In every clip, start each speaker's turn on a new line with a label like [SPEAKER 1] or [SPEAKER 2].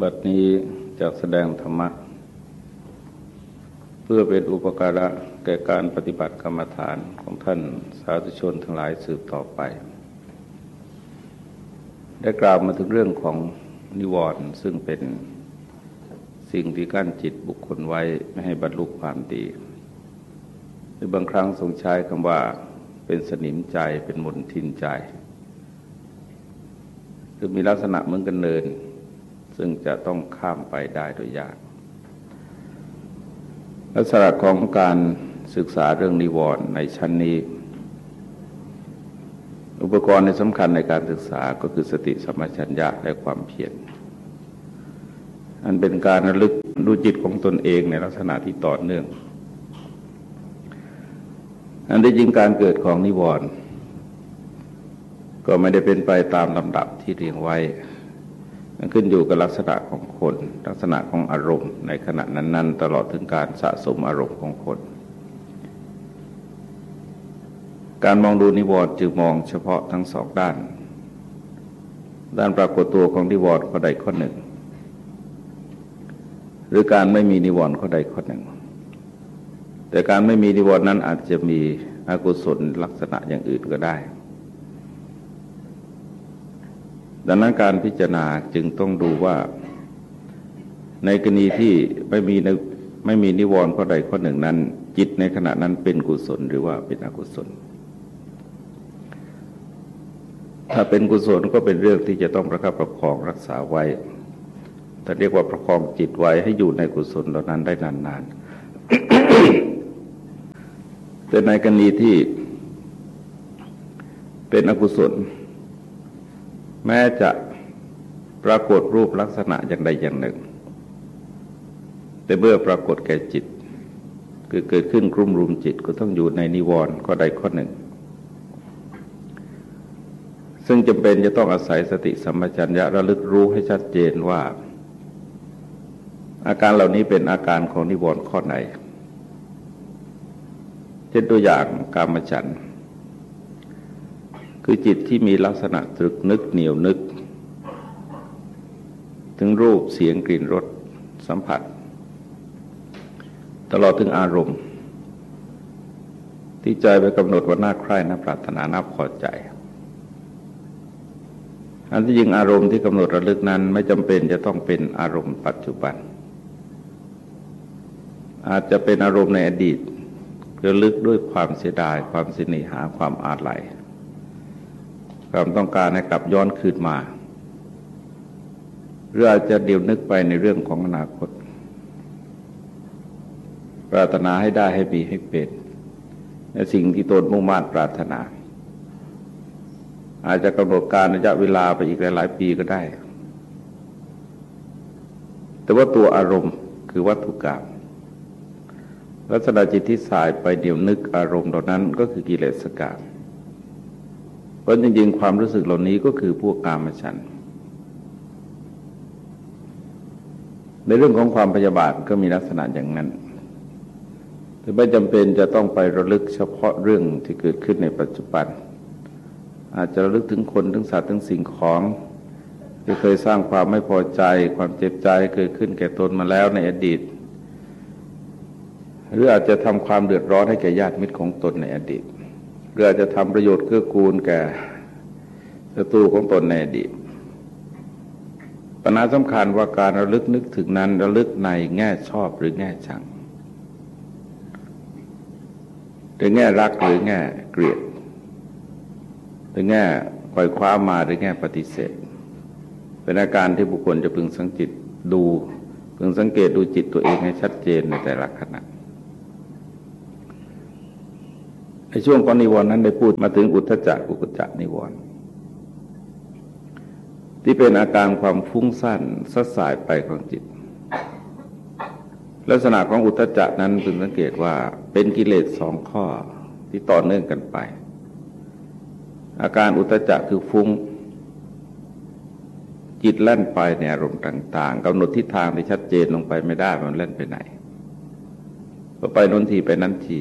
[SPEAKER 1] บัดนี้จะแสดงธรรมะ เพื่อเป็นอุปการะแก่การปฏิบัติกรรมฐานของท่านสาธุชนทั้งหลายสืบต่อไป ได้กล่าวมาถึงเรื่องของนิวรณ์ซึ่งเป็นสิ่งที่กั้นจิตบุคคลไว้ไม่ให้บรรลุความดีหรือบางครั้งทรงใช้คำว่าเป็นสนิมใจเป็นมนทินใจ คือมีลักษณะเหมือนกันเนิน ซึ่งจะต้องข้ามไปได้โดยยาก ลักษณะของการศึกษาเรื่องนิวรณ์ในชั้นนี้ อุปกรณ์ในสำคัญในการศึกษาก็คือสติสมัชัญญะและความเพียรอันเป็นการระลึกดูจิตของตนเองในลักษณะที่ต่อเนื่อง อันได้จริงการเกิดของนิวรณ์ก็ไม่ได้เป็นไปตามลำดับที่เรียงไว้ ขึ้นอยู่กับลักษณะของคน ลักษณะของอารมณ์ ในขณะนั้น ๆ ตลอดถึงการสะสมอารมณ์ของคน การมองดูนิวรณ์จึงมองเฉพาะทั้งสองด้าน ด้านปรากฏตัวของนิวรณ์ข้อใดข้อหนึ่ง หรือการไม่มีนิวรณ์ข้อใดข้อหนึ่ง แต่การไม่มีนิวรณ์นั้นอาจจะมีอกุศลลักษณะอย่างอื่นก็ได้ ดังนั้นการพิจารณาจึงต้องดูว่า ในกรณีที่ไม่มีไม่มีนิวรณ์ข้อใดข้อหนึ่งนั้น จิตในขณะนั้นเป็นกุศลหรือว่าเป็นอกุศล ถ้าเป็นกุศลก็เป็นเรื่องที่จะต้องประคับประคองรักษาไว้แต่เรียกว่าประคองจิตไว้ให้อยู่ในกุศลเหล่านั้นได้นานๆแต่ในกรณีที่เป็นอกุศล แม้จะปรากฏรูปลักษณะอย่างใดอย่างหนึ่ง แต่เมื่อปรากฏแก่จิต คือเกิดขึ้นกลุ่มรุมจิตก็ต้องอยู่ในนิวรณ์ข้อใดข้อหนึ่ง ซึ่งจำเป็นจะต้องอาศัยสติสัมปชัญญะระลึกรู้ให้ชัดเจนว่า อาการเหล่านี้เป็นอาการของนิวรณ์ข้อไหนเช่นตัวอย่างกามฉันท คือจิตที่มีลักษณะตรึกนึกเหนียวนึก ถึงรูปเสียงกลิ่นรสสัมผัส ตลอดถึงอารมณ์ ที่ใจไปกำหนดว่าน่าใคร่น่าปรารถนาน่าพอใจ อันที่ยิงอารมณ์ที่กำหนดระลึกนั้นไม่จำเป็นจะต้องเป็นอารมณ์ปัจจุบัน อาจจะเป็นอารมณ์ในอดีตระลึกด้วยความเสียดาย ความสินิหาความอาลัย ความต้องการให้กลับย้อนคืนมาหรืออาจจะเดี๋ยวนึกไปในเรื่องของอนาคต ปรารถนาให้ได้ให้มีให้เป็นในสิ่งที่ตนมุ่งมั่นปรารถนา อาจจะกำหนดการระยะเวลาไปอีกหลาย ๆ ปีก็ได้ แต่ว่าตัวอารมณ์คือวัตถุกรรมลักษณะจิตที่สายไปเดี๋ยวนึกอารมณ์เหล่านั้นก็คือกิเลสกรรม เพราะจริงๆ ความรู้สึกเหล่านี้ก็คือพวกกามฉัน ในเรื่องของความพยาบาทก็มีลักษณะอย่างนั้นแต่ไม่จำเป็นจะต้องไประลึกเฉพาะเรื่องที่เกิดขึ้นในปัจจุบัน อาจจะระลึกถึงคนถึงสัตว์ถึงสิ่งของที่เคยสร้างความไม่พอใจ ความเจ็บใจเกิดขึ้นแก่ตนมาแล้วในอดีต หรืออาจจะทำความเดือดร้อนให้แก่ญาติมิตรของตนในอดีต เพื่อจะทำประโยชน์เกื้อกูลแก่ศัตรูของตนในอดีตปัญหาสำคัญว่าการระลึกนึกถึงนั้นระลึกในแง่ชอบหรือแง่ชังหรือแง่รักหรือแง่เกลียดหรือแง่ปล่อยคว้ามาหรือแง่ปฏิเสธ เป็นอาการที่บุคคลจะพึงสังจิตดู พึงสังเกตดูจิตตัวเองให้ชัดเจนในแต่ละขณะ ในช่วงก่อนนิวรณ์นั้นได้พูดมาถึงอุทธจักกุกจักนิวรณ์ที่เป็นอาการความฟุ้งซ่านสัสายไปของจิต ลักษณะของอุทธจักนั้นพึงสังเกตว่าเป็นกิเลสสองข้อที่ต่อเนื่องกันไป อาการอุทธจักคือฟุ้ง จิตแล่นไปในอารมณ์ต่างๆกำหนดทิศทางที่ชัดเจนลงไปไม่ได้มันเล่นไปไหนก็ไปนนทีไปนั้นที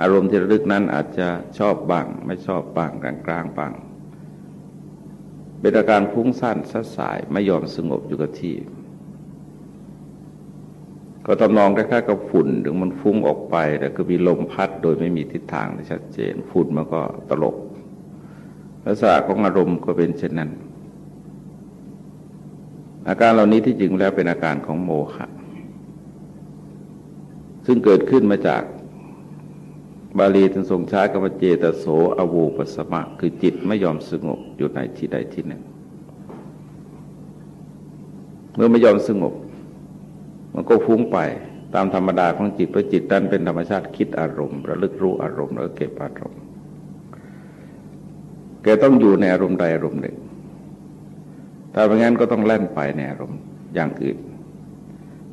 [SPEAKER 1] อารมณ์ที่ระลึกนั้นอาจจะชอบบ้าง ไม่ชอบบ้างกลางกลางบ้างเป็นอาการฟุ้งซ่านสัดสายไม่ยอมสงบอยู่กับที่ ก็ทำนองคล้ายๆกับฝุ่นถึงมันฟุ้งออกไปแต่ก็มีลมพัดโดยไม่มีทิศทางที่ชัดเจน ฝุ่นมันก็ตลบลักษณะของอารมณ์ก็เป็นเช่นนั้น อาการเหล่านี้ที่จริงแล้วเป็นอาการของโมหะซึ่งเกิดขึ้นมาจาก บาลีท่านทรงใช้คำว่าเจตโสอโวปัสมะ คือจิตไม่ยอมสงบอยู่ในที่ใดที่หนึ่ง เมื่อไม่ยอมสงบ มันก็ฟุ้งไปตามธรรมดาของจิตเพราะจิตนั้นเป็นธรรมชาติคิดอารมณ์ระลึกรู้อารมณ์แล้วเก็บอารมณ์แกต้องอยู่ในอารมณ์ใดอารมณ์หนึ่งถ้าไม่งั้นก็ต้องแล่นไปในอารมณ์อย่างอื่น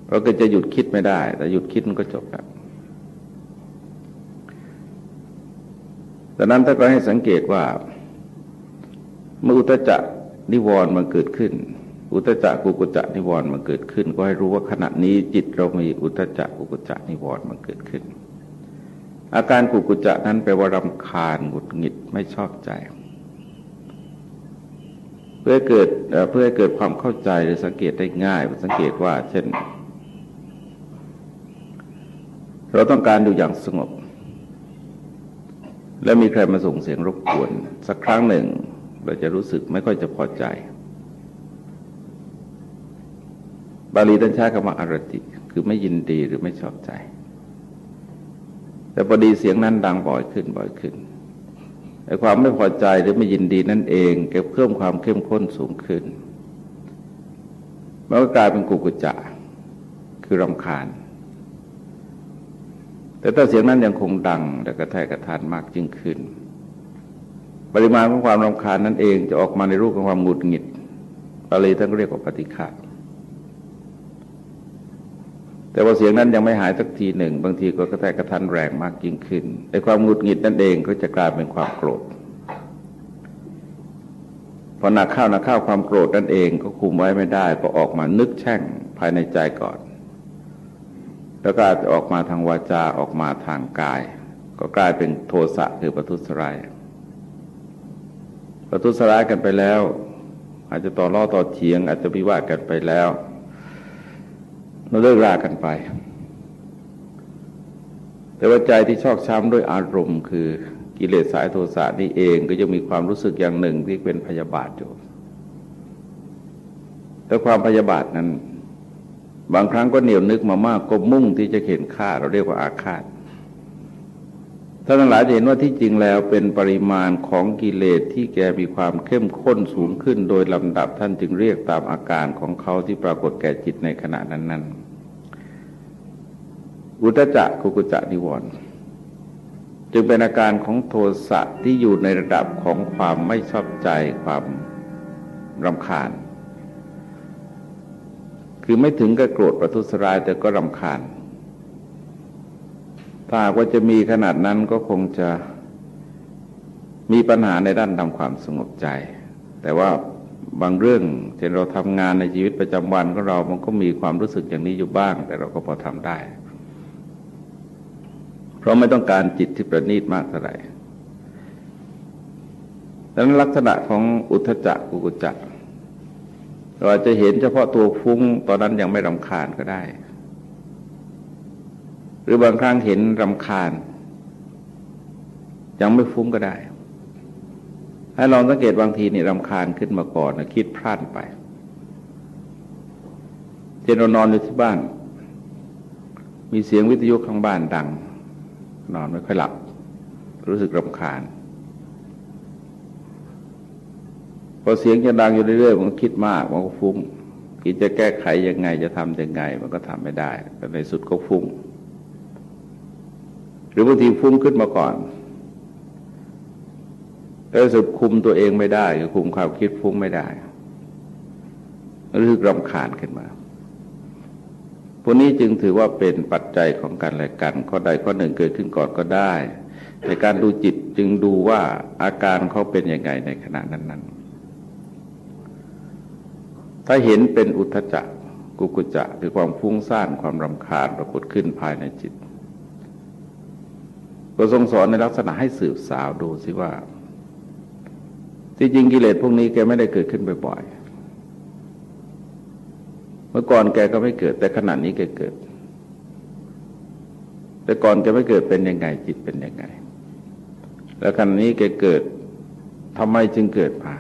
[SPEAKER 1] เราก็จะหยุดคิดไม่ได้ แต่หยุดคิดมันก็จบแล้ว ดังนั้นถ้าก็ให้สังเกตว่าเมื่ออุตจักนิวรณ์มันเกิดขึ้น อุตจักกุกุจักนิวรณ์มันเกิดขึ้น ก็ให้รู้ว่าขณะนี้จิตเรามีอุตจักกุกุจักนิวรณ์มันเกิดขึ้น อาการกุกุจักนั้นแปลว่ารำคาญหงุดหงิดไม่ชอบใจเพื่อเกิดเพื่อให้เกิดความเข้าใจหรือสังเกตได้ง่ายสังเกตว่า เช่น เราต้องการดูอย่างสงบ แล้วมีใครมาส่งเสียงรบกวน สักครั้งหนึ่ง เราจะรู้สึกไม่ค่อยจะพอใจ บาลีท่านใช้คำว่าอารติคือไม่ยินดีหรือไม่ชอบใจ แต่พอดีเสียงนั้นดังบ่อยขึ้นบ่อยขึ้นไอ้ความไม่พอใจหรือไม่ยินดีนั่นเองเก็บเพิ่มความเข้มข้นสูงขึ้นมันก็กลายเป็นกุกุจะคือรำคาญ แต่ถ้าเสียงนั้นยังคงดังแต่กระแทกกระทานมากยิ่งขึ้น ปริมาณของความรำคาญนั่นเองจะออกมาในรูปของความหงุดหงิดบาลีท่านเรียกว่าปฏิฆาแต่ว่าเสียงนั้นยังไม่หายสักทีหนึ่ง บางทีก็กระแทกกระทันแรงมากยิ่งขึ้นไอ้ความหงุดหงิดนั่นเองก็จะกลายเป็นความโกรธพอหนักข้าวหนักข้าวความโกรธนั่นเองก็คุมไว้ไม่ได้ก็ออกมานึกแช่งภายในใจก่อน แล้วก็อาจจะออกมาทางวาจาออกมาทางกาย ก็กลายเป็นโทสะคือประทุษร้ายประทุษร้ายกันไปแล้ว อาจจะต่อล่อต่อเฉียง อาจจะวิวาทกันไปแล้วเราเลิกรากันไป แต่ว่าใจที่ชอกช้ำด้วยอารมณ์ คือกิเลสสายโทสะนี่เองก็จะมีความรู้สึกอย่างหนึ่งที่เป็นพยาบาทอยู่แต่ความพยาบาทนั้น บางครั้งก็เหนียวนึกมามากก็มุ่งที่จะเข็นฆ่าเราเรียกว่าอาฆาตท่านหลายจะเห็นว่าที่จริงแล้วเป็นปริมาณของกิเลสที่แกมีความเข้มข้นสูงขึ้นโดยลำดับท่านจึงเรียกตามอาการของเขาที่ปรากฏแก่จิตในขณะนั้น ๆ อุตจักกุกุจักนิวรณ์จึงเป็นอาการของโทสะที่อยู่ในระดับของความไม่ชอบใจความรำคาญ คือไม่ถึงกับโกรธประทุษร้ายแต่ก็รำคาญ ถ้าว่าจะมีขนาดนั้นก็คงจะมีปัญหาในด้านทำความสงบใจ แต่ว่าบางเรื่องเช่นเราทำงานในชีวิตประจำวันของเรา มันก็มีความรู้สึกอย่างนี้อยู่บ้าง แต่เราก็พอทำได้ เพราะไม่ต้องการจิตที่ประณีตมากเท่าไหร่ดังนั้นลักษณะของอุทจักกุกุจัก เราอาจจะเห็นเฉพาะตัวฟุ้งตอนนั้นยังไม่รำคาญก็ได้ หรือบางครั้งเห็นรำคาญ ยังไม่ฟุ้งก็ได้ ให้ลองสังเกตบางทีนี่รำคาญขึ้นมาก่อนนะคิดพลาดไปเช่นเรานอนอยู่ที่บ้าน มีเสียงวิทยุข้างบ้านดัง นอนไม่ค่อยหลับ รู้สึกรำคาญ พอเสียงจะดังอยู่เรื่อยๆมันคิดมากมันก็ฟุ้งคิดจะแก้ไขยังไงจะทำยังไง มันก็ทำไม่ได้แต่ในสุดก็ฟุ้ง หรือบางทีฟุ้งขึ้นมาก่อนแล้วสุดคุมตัวเองไม่ได้คือคุมความคิดฟุ้งไม่ได้รู้สึกรำคาญขึ้นมา พวกนี้จึงถือว่าเป็นปัจจัยของการและกันข้อใดข้อหนึ่งเกิดขึ้นก่อนก็ได้ ในการดูจิตจึงดูว่าอาการเขาเป็นยังไงในขณะนั้นๆ ถ้าเห็นเป็นอุทจักกุกุจะคือความฟุ้งซ่านความรำคาญปรากฏขึ้นภายในจิตก็ทรงสอนในลักษณะให้สืบสาวดูสิว่า ที่จริงกิเลสพวกนี้แกไม่ได้เกิดขึ้นบ่อยๆ เมื่อก่อนแกก็ไม่เกิด แต่ขณะนี้แกเกิด แต่ก่อนแกไม่เกิดเป็นยังไงจิตเป็นยังไง แล้วขณะนี้แกเกิดทำไมจึงเกิดมา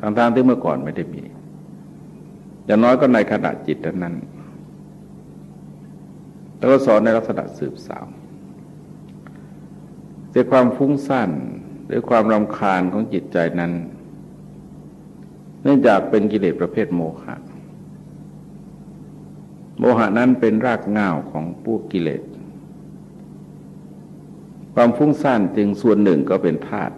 [SPEAKER 1] ทางๆที่เมื่อก่อนไม่ได้มี อย่างน้อยก็ในขณะจิตนั้น แล้วก็สอนในลักษณะสืบสาวแต่ความฟุ้งซ่านหรือความรำคาญของจิตใจนั้น เนื่องจากเป็นกิเลสประเภทโมหะ โมหะนั้นเป็นรากง่าวของผู้กิเลส ความฟุ้งซ่านจึงส่วนหนึ่งก็เป็นธาตุ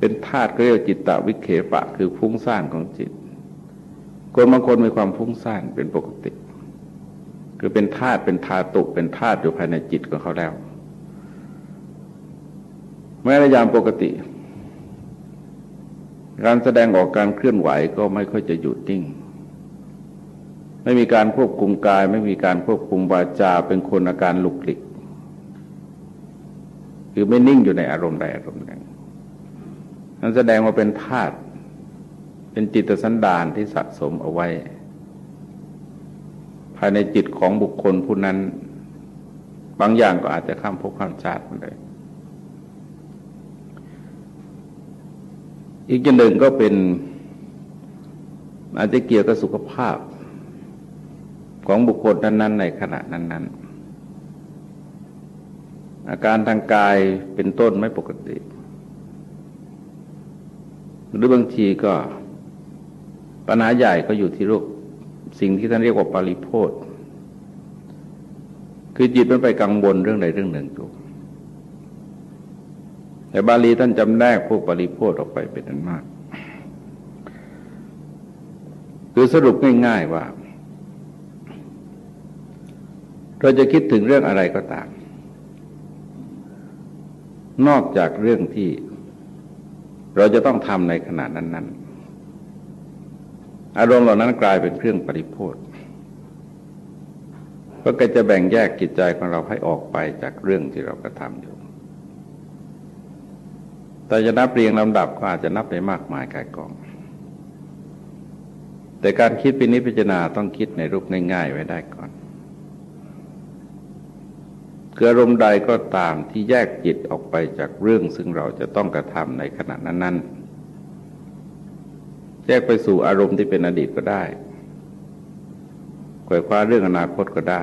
[SPEAKER 1] เป็นธาตุก็เรียกจิตตวิเคปะ คือฟุ้งซ่านของจิต คนบางคนมีความฟุ้งซ่านเป็นปกติ คือเป็นธาตุเป็นธาตุเป็นธาตุอยู่ภายในจิตของเขาแล้วแม้ในยามปกติ การแสดงออกการเคลื่อนไหวก็ไม่ค่อยจะหยุดนิ่ง ไม่มีการควบคุมกาย ไม่มีการควบคุมวาจาเป็นคนอาการหลุกหลิกคือไม่นิ่งอยู่ในอารมณ์ใดอารมณ์หนึ่ง นั้นแสดงว่าเป็นธาตุเป็นจิตสันดานที่สะสมเอาไว้ ภายในจิตของบุคคลผู้นั้น บางอย่างก็อาจจะข้ามภพข้ามชาติไปเลยอีกอย่างหนึ่งก็เป็นอาจจะเกี่ยวกับสุขภาพของบุคคลนั้น ๆ ในขณะนั้น ๆ อาการทางกายเป็นต้นไม่ปกติ หรือบางทีก็ปัญหาใหญ่ก็อยู่ที่โรคสิ่งที่ท่านเรียกว่าปริโพธคือจิตมันไปกังวลเรื่องใดเรื่องหนึ่งอยู่แต่บาลีท่านจำแนกพวกปริโพธออกไปเป็นอันมาก คือสรุปง่ายๆว่า เราจะคิดถึงเรื่องอะไรก็ตาม นอกจากเรื่องที่ เราจะต้องทำในขณะนั้น ๆ อารมณ์เหล่านั้นกลายเป็นเครื่องปริโพธก็จะแบ่งแยกกิจใจของเราให้ออกไปจากเรื่องที่เรากระทำอยู่ แต่จะนับเรียงลำดับก็อาจจะนับได้มากมายกายกอง แต่การคิดปินิพิจารณาต้องคิดในรูปง่าย ๆ ไว้ได้ก่อน เกิดอารมณ์ใดก็ตามที่แยกจิตออกไปจากเรื่อง ซึ่งเราจะต้องกระทำในขณะนั้น ๆ แยกไปสู่อารมณ์ที่เป็นอดีตก็ได้ขวยคว้าเรื่องอนาคตก็ได้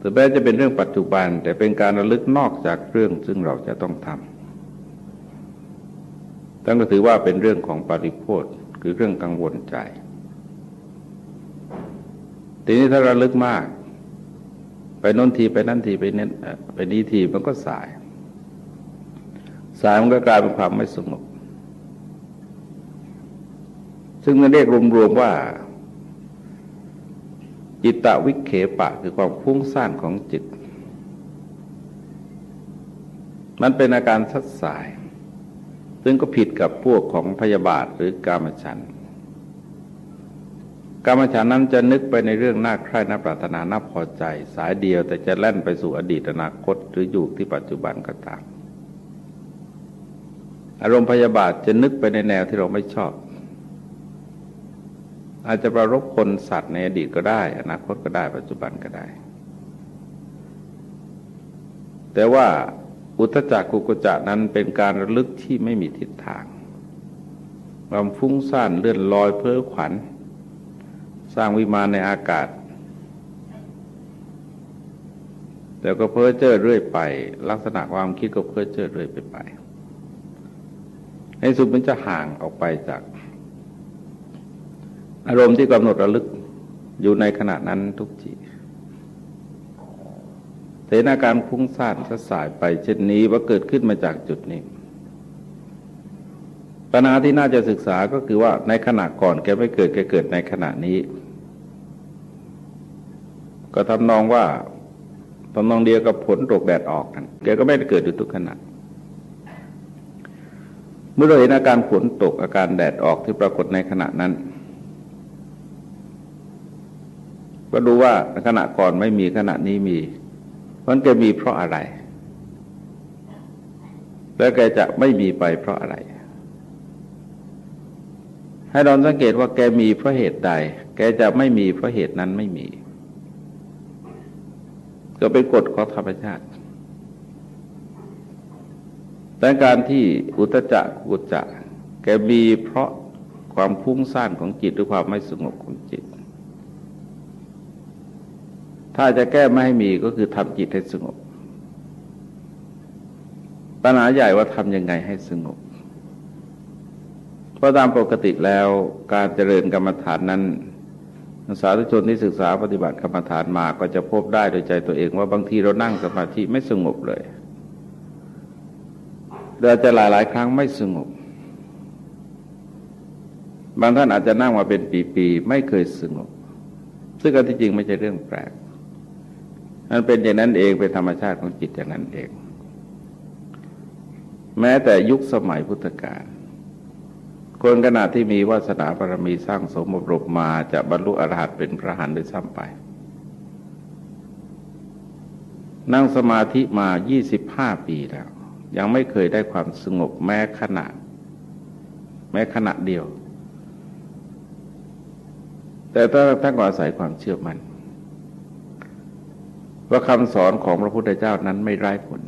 [SPEAKER 1] ถึงแม้จะเป็นเรื่องปัจจุบัน แต่เป็นการระลึกนอกจากเรื่องซึ่งเราจะต้องทำท่านก็ถือว่าเป็นเรื่องของปริโภทคือเรื่องกังวลใจ ทีนี้ถ้าราลึกมาก ไปน้นทีไปนั่นทีไปเน้นไปนี้ทีมันก็สาย สายมันก็กลายเป็นความไม่สงบซึ่งมันเรียกรวมๆว่า จิตตวิเคปะคือความฟุ้งซ่านของจิต มันเป็นอาการสัดสาย ซึ่งก็ผิดกับพวกของพยาบาทหรือกามฉัน กามฉันนั้นจะนึกไปในเรื่องน่าใคร่น่าปรารถนาน่าพอใจ สายเดียวแต่จะแล่นไปสู่อดีตอนาคตหรืออยู่ที่ปัจจุบันก็ตาม อารมณ์พยาบาทจะนึกไปในแนวที่เราไม่ชอบ อาจจะประรบคนสัตว์ในอดีตก็ได้ อนาคตก็ได้ ปัจจุบันก็ได้ แต่ว่าอุทจักกุกุจะนั้นเป็นการระลึกที่ไม่มีทิศทางความฟุ้งซ่านเลื่อนลอยเพ้อขวัญ สร้างวิมานในอากาศ แต่ก็เพ้อเจ้อเรื่อยไป ลักษณะความคิดก็เพ้อเจ้อเรื่อยไปไปในสุดมันจะห่างออกไปจาก อารมณ์ที่กำหนดระลึกอยู่ในขณะนั้นทุกทีแต่นาการฟุ้งซ่านสสายไปเช่นนี้ว่าเกิดขึ้นมาจากจุดนี้ ปัญหาที่น่าจะศึกษาก็คือว่าในขณะก่อนแกไม่เกิดแกเกิดในขณะนี้ ก็ทำนองว่าทำนองเดียวกับผลตกแดดออกกันแกก็ไม่ได้เกิดอยู่ทุกขณะเมื่อเราเห็นอาการฝนตกอาการแดดออกที่ปรากฏในขณะนั้น ก็ดูว่าขณะก่อนไม่มีขณะนี้มีมันจะมีเพราะอะไร แล้วแกจะไม่มีไปเพราะอะไร ให้เราสังเกตว่าแกมีเพราะเหตุใด แกจะไม่มีเพราะเหตุนั้นไม่มี ก็เป็นกฎของธรรมชาติ แต่การที่อุตจักกุจจะ แกมีเพราะความพุ่งซ่านของจิตหรือความไม่สงบของจิต ถ้าจะแก้ไม่ให้มีก็คือทำจิตให้สงบ ปัญหาใหญ่ว่าทำยังไงให้สงบ เพราะตามปกติแล้วการเจริญกรรมฐานนั้นสาธุชนที่ศึกษาปฏิบัติกรรมฐานมาก็จะพบได้โดยใจตัวเองว่าบางทีเรานั่งสมาธิไม่สงบเลยเดินจะหลายๆครั้งไม่สงบ บางท่านอาจจะนั่งมาเป็นปีๆไม่เคยสงบ ซึ่งกันที่จริงไม่ใช่เรื่องแปลกมันเป็นอย่างนั้นเองเป็นธรรมชาติของจิตอย่างนั้นเอง แม้แต่ยุคสมัยพุทธกาล คนขณะที่มีวาสนาบารมีสร้างสมบรมมาจะบรรลุอรหัตเป็นพระหันโดยซ้ำไป นั่งสมาธิมา 25 ปีแล้ว ยังไม่เคยได้ความสงบแม้ขณะ แม้ขณะเดียว แต่ถ้าท่านก็อาศัยความเชื่อมัน่นว่าคำสอนของพระพุทธเจ้านั้นไม่ไร้ผล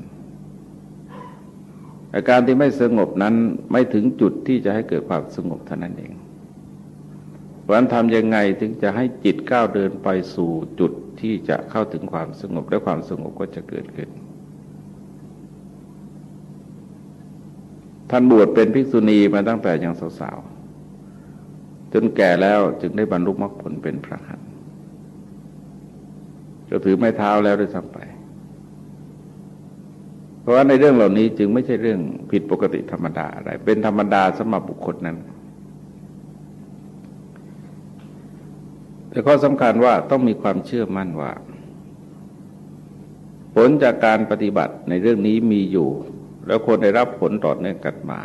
[SPEAKER 1] อาการที่ไม่สงบนั้นไม่ถึงจุดที่จะให้เกิดความสงบเท่านั้นเองวันทำยังไงถึงจะให้จิตก้าวเดินไปสู่จุดที่จะเข้าถึงความสงบและความสงบก็จะเกิดขึ้น ท่านบวชเป็นภิกษุณีมาตั้งแต่ยังสาวๆ จนแก่แล้วจึงได้บรรลุมรรคผลเป็นพระหันจะถือไม้เท้าแล้วด้วยซ้ำไป เพราะว่าในเรื่องเหล่านี้จึงไม่ใช่เรื่องผิดปกติธรรมดาอะไร เป็นธรรมดาสำหรับบุคคลนั้น แต่ข้อสำคัญว่าต้องมีความเชื่อมั่นว่า ผลจากการปฏิบัติในเรื่องนี้มีอยู่ แล้วคนได้รับผลต่อเนื่องกันมา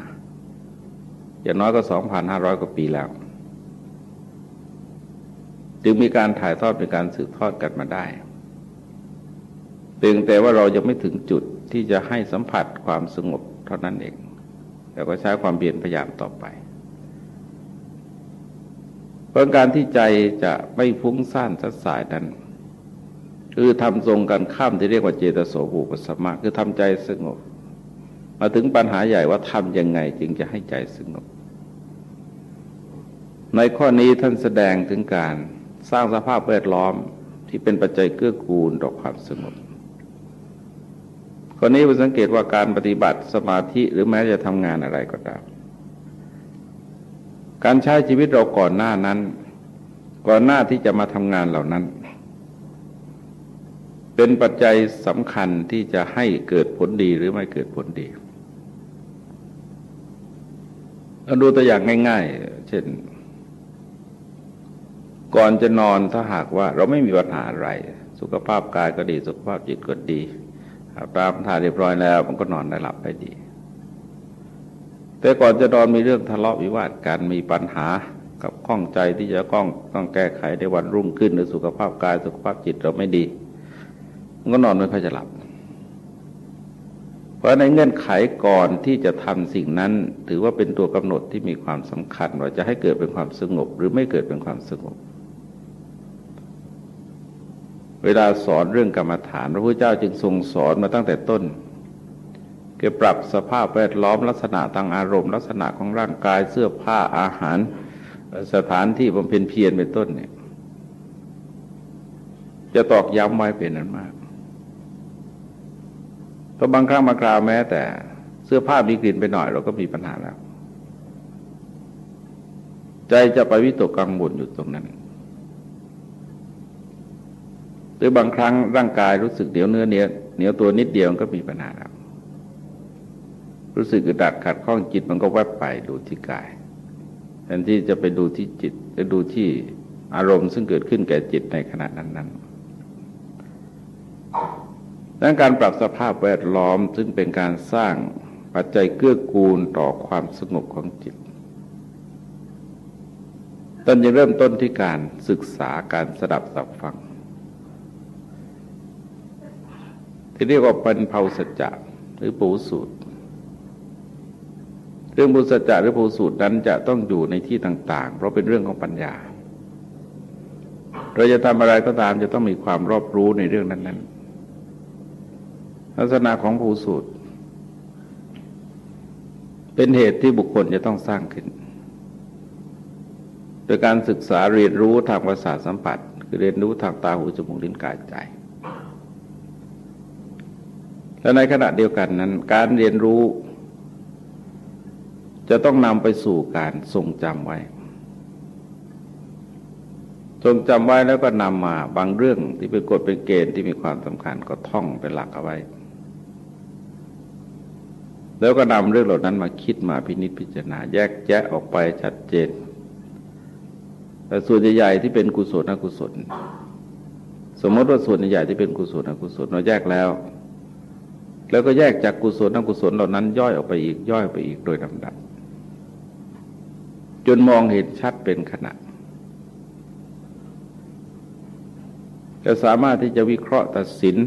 [SPEAKER 1] อย่างน้อยก็สองพันห้าร้อยกว่าปีแล้ว จึงมีการถ่ายทอดเป็นการสืบทอดกันมาได้เพียงแต่ว่าเรายังไม่ถึงจุด ที่จะให้สัมผัสความสงบเท่านั้นเอง แต่ก็ใช้ความเพียรพยายามต่อไปเพราะการที่ใจจะไม่ฟุ้งซ่านสัดสายนั้น คือทำทรงกันข้ามที่เรียกว่าเจตโสบุปสมะคือทำใจสงบ มาถึงปัญหาใหญ่ว่าทำยังไงจึงจะให้ใจสงบ ในข้อนี้ท่านแสดงถึงการสร้างสภาพแวดล้อมที่เป็นปัจจัยเกื้อกูลต่อความสงบ คนนี้เราสังเกตว่าการปฏิบัติสมาธิหรือแม้จะทำงานอะไรก็ตาม การใช้ชีวิตเราก่อนหน้านั้น ก่อนหน้าที่จะมาทำงานเหล่านั้น เป็นปัจจัยสำคัญที่จะให้เกิดผลดีหรือไม่เกิดผลดีเราดูตัวอย่างง่าย ๆ เช่น ก่อนจะนอนถ้าหากว่าเราไม่มีปัญหาอะไร สุขภาพกายก็ดี สุขภาพจิตก็ดี ตามทาเรียบร้อยแล้ว มันก็นอนได้หลับได้ดี แต่ก่อนจะนอนมีเรื่องทะเลาะวิวาทกันมีปัญหากับข้องใจที่จะต้องต้องแก้ไขในวันรุ่งขึ้นหรือสุขภาพกายสุขภาพจิตเราไม่ดี มันก็นอนไม่ค่อยจะหลับ เพราะในเงื่อนไขก่อนที่จะทำสิ่งนั้น ถือว่าเป็นตัวกำหนดที่มีความสำคัญว่าจะให้เกิดเป็นความสงบ หรือไม่เกิดเป็นความสงบ เวลาสอนเรื่องกรรมฐาน พระพุทธเจ้าจึงทรงสอนมาตั้งแต่ต้นเกี่ยวปรับสภาพแวดล้อมลักษณะทางอารมณ์ ลักษณะของร่างกายเสื้อผ้าอาหาร สถานที่บำเพ็ญเพียรเป็นต้นเนี่ย จะตอกย้ำไว้เป็นนั้นมากเพราะบางครั้งบางคราวแม้ แต่เสื้อผ้ามีกลิ่นไปหน่อย เราก็มีปัญหาแล้ว ใจจะไปวิตกกังวลอยู่ตรงนั้น หรือบางครั้งร่างกายรู้สึกเดี๋ยวเนื้อเนี้ยเหนียวตัวนิดเดียวก็มีปัญหาแล้วรู้สึกอึดอัดขัดข้องจิตมันก็แวบไปดูที่กายแทนที่จะไปดูที่จิตจะดูที่อารมณ์ซึ่งเกิดขึ้นแก่จิตในขณะนั้นนั้นดังการปรับสภาพแวดล้อมซึ่งเป็นการสร้างปัจจัยเกื้อกูลต่อความสงบของจิตตอนจะเริ่มต้นที่การศึกษาการสดับสับฟัง ที่เรียกว่าป็นเผาสัจจะหรือปูสูตร เรื่องบุษจจะหรือภูสูตรนั้นจะต้องอยู่ในที่ต่าง ๆ เพราะเป็นเรื่องของปัญญา เราจะทำอะไรก็ตามจะต้องมีความรอบรู้ในเรื่องนั้นๆ ลักษณะของภูสูตร เป็นเหตุที่บุคคลจะต้องสร้างขึ้น โดยการศึกษาเรียนรู้ทางภาษาสัมผัส คือเรียนรู้ทางตาหูจมูกลิ้นกายใจ และในขณะเดียวกันนั้น การเรียนรู้ จะต้องนำไปสู่การทรงจำไว้ ทรงจำไว้แล้วก็นำมาบางเรื่องที่เป็นกฎเป็นเกณฑ์ที่มีความสำคัญก็ท่องเป็นหลักเอาไว้ แล้วก็นำเรื่องเหล่านั้นมาคิดมาพินิจพิจารณาแยกแยะออกไปชัดเจนแต่ส่วนใหญ่ๆที่เป็นกุศลอกุศล สมมติว่าส่วนใหญ่ที่เป็นกุศลอกุศลเราแยกแล้ว แล้วก็แยกจากกุศลอกุศลเหล่านั้น ย่อยออกไปอีกย่อยไปอีกโดยลำดับ จนมองเห็นชัดเป็นขณะจะสามารถที่จะวิเคราะห์ตัดสิน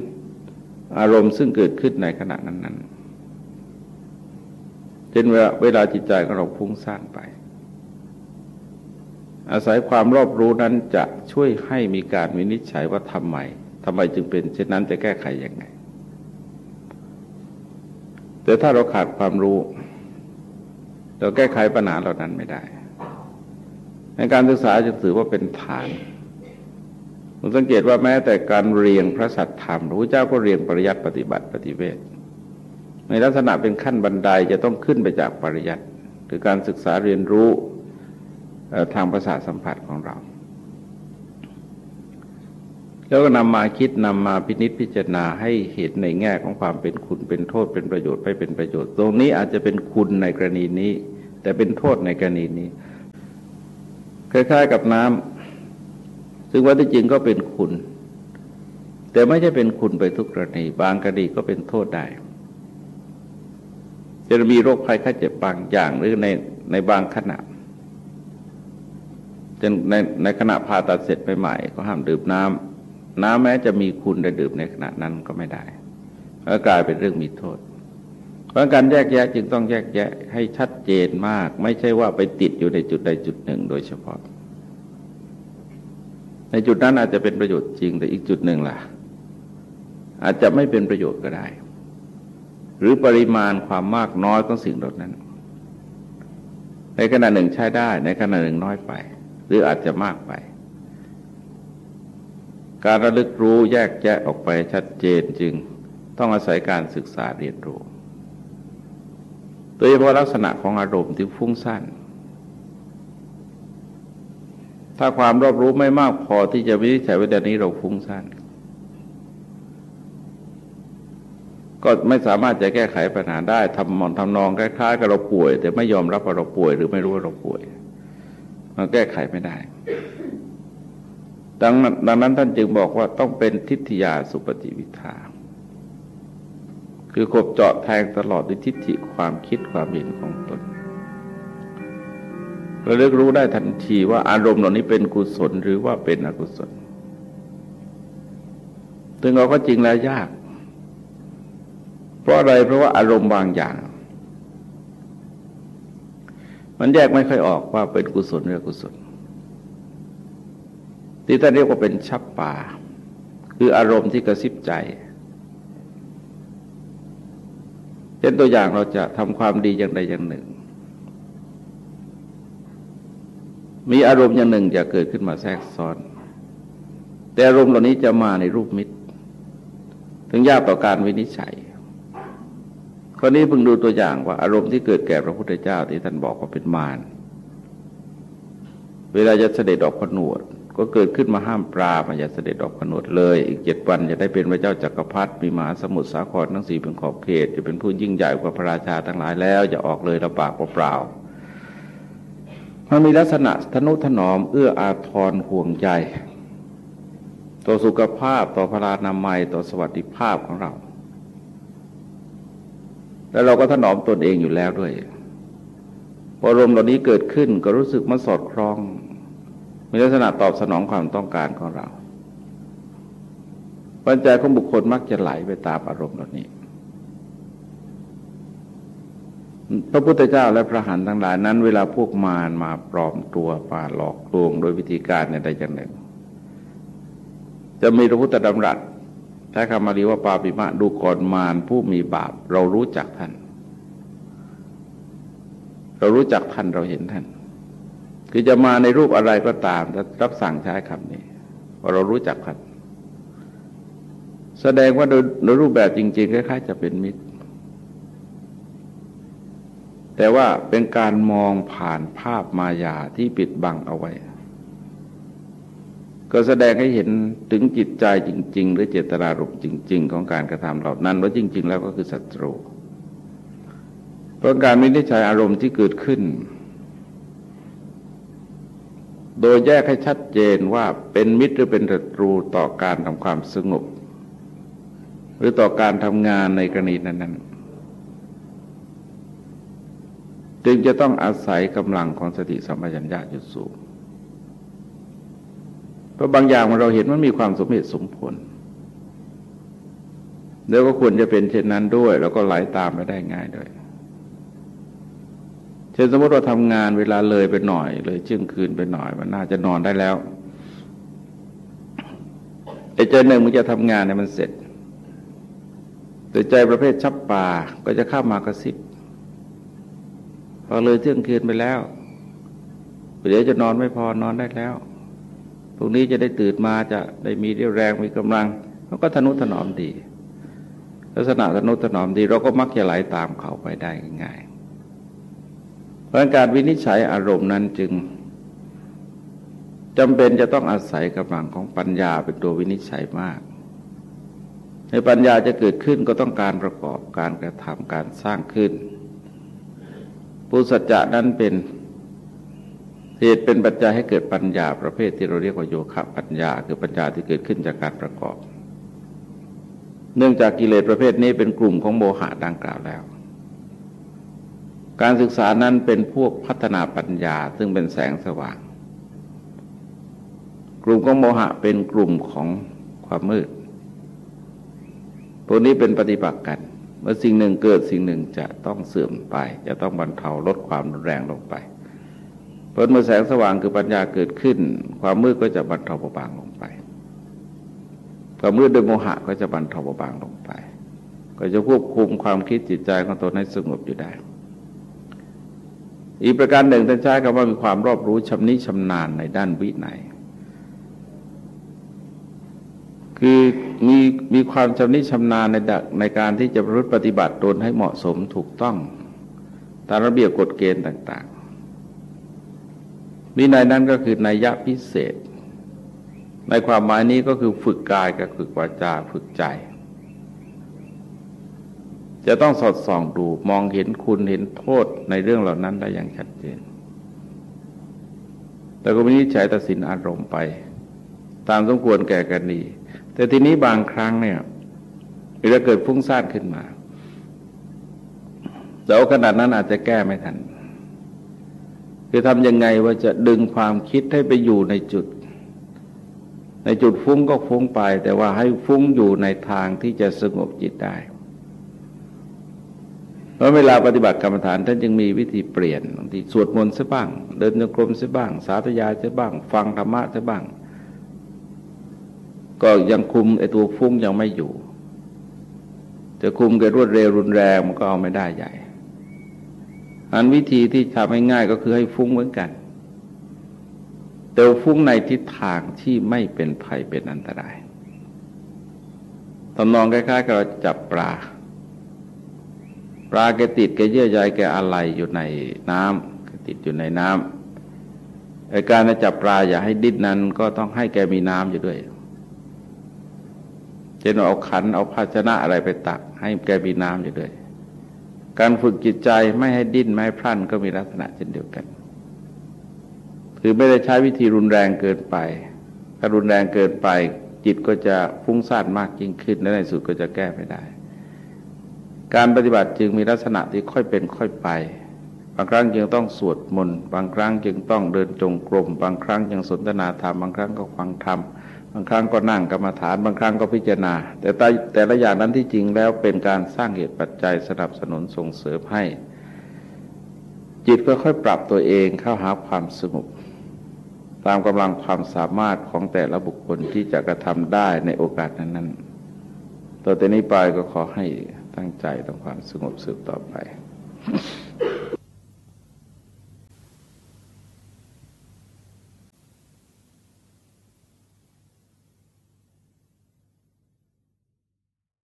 [SPEAKER 1] อารมณ์ซึ่งเกิดขึ้นในขณะนั้นๆจนเวลาเวลาจิตใจของเราพุ่งสร้างไป อาศัยความรอบรู้นั้นจะช่วยให้มีการวินิจฉัยว่าทำไมทำไมจึงเป็นเช่นนั้นจะแก้ไขยังไง แต่ถ้าเราขาดความรู้ เราแก้ไขปัญหาเหล่านั้นไม่ได้ ในการศึกษาจะถือว่าเป็นฐานผมสังเกตว่าแม้แต่การเรียนพระสัทธรรมพระพุทธเจ้าก็เรียนปริยัติปฏิบัติปฏิเวทในลักษณะเป็นขั้นบันไดจะต้องขึ้นไปจากปริยัติคือการศึกษาเรียนรู้ทางประสาทสัมผัสของเรา แล้วก็นำมาคิดนำมาพินิจพิจารณาให้เห็นในแง่ของความเป็นคุณเป็นโทษเป็นประโยชน์ไม่เป็นประโยชน์ ตรงนี้อาจจะเป็นคุณในกรณีนี้ แต่เป็นโทษในกรณีนี้ คล้ายๆกับน้ำซึ่งว่าที่จริงก็เป็นคุณ แต่ไม่ใช่เป็นคุณไปทุกกรณี บางกรณีก็เป็นโทษได้จะมีโรคภัยไข้เจ็บบางอย่างหรือในในบางขณะจนในในขณะผ่าตัดเสร็จใหม่ๆก็ห้ามดื่มน้ำ น้ำแม้จะมีคุณแต่ดื่มในขณะนั้นก็ไม่ได้ก็กลายเป็นเรื่องมีโทษ เพราะการแยกแยะจึงต้องแยกแยะให้ชัดเจนมาก ไม่ใช่ว่าไปติดอยู่ในจุดใดจุดหนึ่ง โดยเฉพาะ ในจุดนั้นอาจจะเป็นประโยชน์จริงแต่อีกจุดหนึ่งล่ะ อาจจะไม่เป็นประโยชน์ก็ได้ หรือปริมาณความมากน้อยของสิ่งเหล่านั้น ในขณะหนึ่งใช้ได้ ในขณะหนึ่งน้อยไป หรืออาจจะมากไป การระลึกรู้แยกแยะออกไปชัดเจนจึงต้องอาศัยการศึกษาเรียนรู้โดยเฉพาะลักษณะของอารมณ์ที่ฟุ้งซ่านถ้าความรอบรู้ไม่มากพอที่จะวินิจฉัยว่าเดี๋ยวนี้เราฟุ้งซ่านก็ไม่สามารถจะแก้ไขปัญหาได้ทำมอนทำนองคล้ายๆกับเราป่วย แต่ไม่ยอมรับว่าเราป่วย หรือไม่รู้ว่าเราป่วย มันแก้ไขไม่ได้ ดังดังนั้นท่านจึงบอกว่าต้องเป็นทิฏฐิยาสุปฏิวิทาคือขบเจาะแทงตลอดด้วยทิฏฐิความคิดความเห็นของตนเราเลือกรู้ได้ทันทีว่าอารมณ์เหล่านี้เป็นกุศลหรือว่าเป็นอกุศลถึงเราก็จริงแล้วยาก เพราะอะไรเพราะว่าอารมณ์บางอย่าง มันแยกไม่ค่อยออกว่าเป็นกุศลหรืออกุศล ที่ท่านเรียกว่าเป็นชับป่า คืออารมณ์ที่กระซิบใจเช่นตัวอย่างเราจะทำความดีอย่างใดอย่างหนึ่ง มีอารมณ์อย่างหนึ่งจะเกิดขึ้นมาแทรกซ้อน แต่อารมณ์เหล่านี้จะมาในรูปมิตร ถึงยากต่อการวินิจฉัยข้อนี้เพิ่งดูตัวอย่างว่าอารมณ์ที่เกิดแก่พระพุทธเจ้าที่ท่านบอกว่าเป็นมาร เวลาจะเสด็จออกพนวด ก็เกิดขึ้นมาห้ามปลามาอย่าเสด็จออกผนวดเลย อีกเจ็ดวันจะได้เป็นพระเจ้าจักรพรรดิมีมหาสมุทรสาครทั้งสี่เป็นขอบเขต จะเป็นผู้ยิ่งใหญ่กว่าพระราชาทั้งหลายแล้วจะออกเลยระบากเปล่ามันมีลักษณะทนุถนอมเอื้ออาทรห่วงใจต่อสุขภาพต่อพระรานามัยต่อสวัสดิภาพของเรา แล้วเราก็ถนอมตนเองอยู่แล้วด้วยพออารมณ์เหล่านี้เกิดขึ้นก็รู้สึกมันสอดคล้อง มีลักษณะตอบสนองความต้องการของเรา ปัญญาของบุคคลมักจะไหลไปตามอารมณ์เหล่านี้ พระพุทธเจ้าและพระหันทั้งหลายนั้น เวลาพวกมารมาปลอมตัวมาหลอกลวงโดยวิธีการใดอย่างหนึ่ง จะมีพระพุทธดำรัสใช้คำมารีว่าปาปิมะดูก่อนมารผู้มีบาป เรารู้จักท่าน เรารู้จักท่านเราเห็นท่าน คือจะมาในรูปอะไรก็ตามรับสั่งใช้คำนี้ว่าเรารู้จักท่านแสดงว่าโดยโดยรูปแบบจริง ๆ คล้ายๆ จะเป็นมิตร แต่ว่าเป็นการมองผ่านภาพมายาที่ปิดบังเอาไว้ ก็แสดงให้เห็นถึงจิตใจจริง ๆ หรือเจตนารมณ์จริง ๆ ของการกระทำเหล่านั้นว่าจริง ๆ แล้วก็คือศัตรูเพราะการไม่ได้ใช้อารมณ์ที่เกิดขึ้น โดยแยกให้ชัดเจนว่าเป็นมิตรหรือเป็นศัตรูต่อการทำความสงบ หรือต่อการทำงานในกรณีนั้น ๆ จึงจะต้องอาศัยกำลังของสติสัมปชัญญะอยู่สูงเพราะบางอย่างเราเห็นมันมีความสมเหตุสมผลแล้วก็ควรจะเป็นเช่นนั้นด้วย แล้วก็ไหลาตามไปได้ง่ายด้วย ช่นสมมติเราทำงานเวลาเลยไปหน่อย เลยเชื่องคืนไปหน่อย มันน่าจะนอนได้แล้วไอ้เจหนึ่งมันจะทำงานเนี่ยมันเสร็จ แต่ใจประเภทชับป่าก็จะเข้ามากระซิบพอเลยเที่ยงคืนไปแล้วเดี๋ยวจะนอนไม่พอนอนได้แล้วพรุ่งนี้จะได้ตื่นมาจะได้มีเรี่ยวแรงมีกำลังเขาก็ทนุถนอมดี ลักษณะทนุถนอมดี เราก็มักจะไหลาตามเขาไปได้ง่าย เพราะการวินิจฉัยอารมณ์นั้นจึงจำเป็นจะต้องอาศัยกำลังของปัญญาเป็นตัววินิจฉัยมาก ในปัญญาจะเกิดขึ้นก็ต้องการประกอบการกระทำการสร้างขึ้นปุสัจจะนั้นเป็นเหตุเป็นปัจจัยให้เกิดปัญญาประเภทที่เราเรียกว่าโยคะปัญญา คือปัญญาที่เกิดขึ้นจากการประกอบ เนื่องจากกิเลสประเภทนี้เป็นกลุ่มของโมหะดังกล่าวแล้ว การศึกษานั้นเป็นพวกพัฒนาปัญญาซึ่งเป็นแสงสว่าง กลุ่มของโมหะเป็นกลุ่มของความมืดพวกนี้เป็นปฏิปักษ์กัน เมื่อสิ่งหนึ่งเกิดสิ่งหนึ่งจะต้องเสื่อมไป จะต้องบรรเทาลดความรุนแรงลงไปเพราะเมื่อแสงสว่างคือปัญญาเกิดขึ้น ความมืดก็จะบรรเทาเบาบางลงไปความมืดโดยโมหะก็จะบรรเทาเบาบางลงไป ก็จะควบคุมความคิดจิตใจของตนให้สงบอยู่ได้ อีกประการหนึ่งท่านใช้คำว่ามีความรอบรู้ชำนิชำนาญในด้านวินัยคือมีมีความชำนิชำนาญในในการที่จะประพฤติปฏิบัติตนให้เหมาะสมถูกต้อง ตามระเบียบกฎเกณฑ์ต่าง ๆ วินัยนั้นก็คือนัยยะพิเศษ ในความหมายนี้ก็คือฝึกกายกับฝึกวาจาฝึกใจ จะต้องสอดส่องดูมองเห็นคุณเห็นโทษในเรื่องเหล่านั้นได้อย่างชัดเจนแต่ก็ไม่นิจฉัยตัดสินอารมณ์ไป ตามสมควรแก่กันดีแต่ทีนี้บางครั้งเนี่ยเวลาเกิดฟุ้งซ่านขึ้นมาแต่ขนาดนั้นอาจจะแก้ไม่ทันคือทำยังไงว่าจะดึงความคิดให้ไปอยู่ในจุด ในจุดฟุ้งก็ฟุ้งไป แต่ว่าให้ฟุ้งอยู่ในทางที่จะสงบจิตได้ เพราเวลาปฏิบัติกรรมฐานท่านจึงมีวิธีเปลี่ยนบางทีสวดมนต์ซะบ้าง เดินโยกรมซะบ้าง สาธยายซะบ้าง ฟังธรรมะซะบ้าง ก็ยังคุมไอ้ตัวฟุ้งยังไม่อยู่จะคุมกันรวดเร็วรุนแรงมันก็เอาไม่ได้ใหญ่ อันวิธีที่ทำให้ง่ายก็คือให้ฟุ้งเหมือนกัน แต่ฟุ้งในทิศทางที่ไม่เป็นภัยเป็นอันตรายทำนองคล้ายๆกับเราจับปลา ปลาแกติดแกเยื่อใยแกอะไรอยู่ในน้ำติดอยู่ในน้ำไอการจะจับปลาอย่าให้ดิ้นนั้น ก็ต้องให้แกมีน้ำอยู่ด้วยเช่นเอาขันเอาภาชนะอะไรไปตัก ให้แกมีน้ำอยู่ด้วย การฝึกจิตใจไม่ให้ดิ้นไม่ให้พลันก็มีลักษณะเช่นเดียวกัน คือไม่ได้ใช้วิธีรุนแรงเกินไป ถ้ารุนแรงเกินไปจิตก็จะฟุ้งซ่านมากยิ่งขึ้นและในสุดก็จะแก้ไม่ได้ การปฏิบัติจึงมีลักษณะที่ค่อยเป็นค่อยไป บางครั้งจึงต้องสวดมนต์บางครั้งจึงต้องเดินจงกรม บางครั้งจึงสนทนาธรรมบางครั้งก็ฟังธรรมบางครั้งก็นั่งกรรมฐาน บางครั้งก็พิจารณา แต่แต่ละอย่างนั้นที่จริงแล้วเป็นการสร้างเหตุปัจจัยสนับสนุนส่งเสริมให้ จิตค่อยๆปรับตัวเองเข้าหาความสงบตามกำลังความสามารถของแต่ละบุคคลที่จะกระทำได้ในโอกาสนั้นๆต่อแต่นี้ไปก็ขอให้ ตั้งใจทำความสงบสืบต่อไป